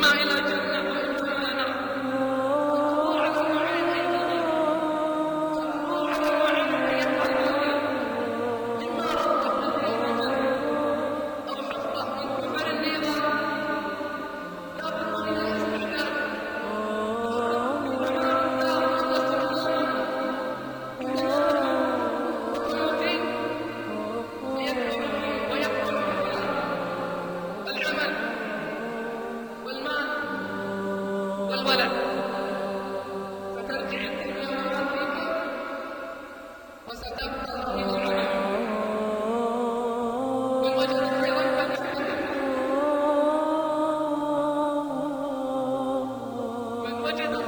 ما إلى جنة 我真的。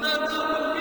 Nazım